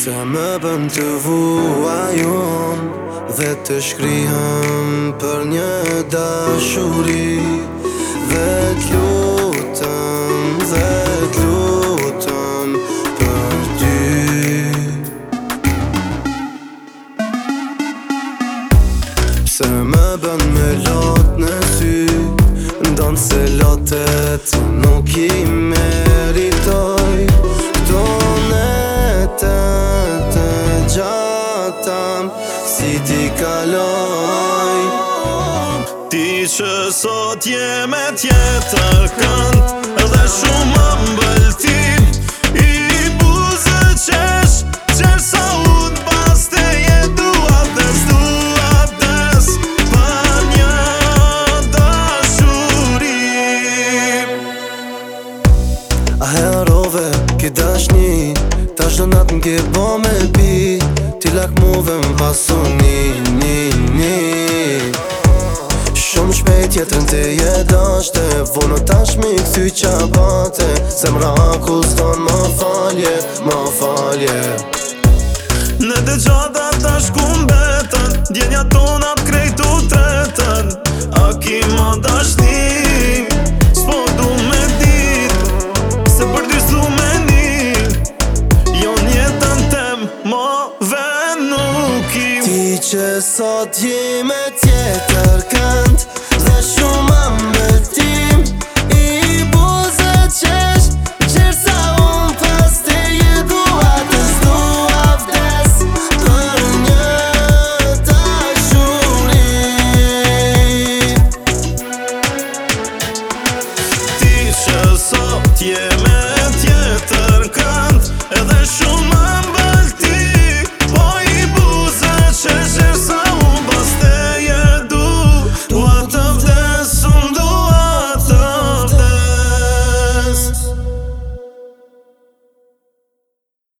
Se me bën të vuajon Dhe të shkrihen për një dashuri Dhe t'lutën, dhe t'lutën për dy Se me bën me lot në ty N'donë se lotet nuk i me si ti kaloj Ti që sot je me tjetër kënd Edhe shumë më mbëltin I buzë qesh Qesh sa unë pas të je duatës Duatës Pa një dashurim A herove ki dashni Ta shënat në me pi Ti lak muve më pasu një, një, një Shumë shpejt jetën të jedashte Vono tash mi këty qa bate Se mra akuston më falje, më falje Në dhe gjata tash ku mbetën Djenja tona krejtu tretën A ki ma dash ti Spo du me dit Se për me një ma vetën kim Ti që sot jime tjetër kënd Dhe shumë më bëtim I buzët qesh Qërsa unë pës e jetu atës Du avdes Për një të shumë Ti që sot jime